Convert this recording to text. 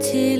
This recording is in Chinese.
起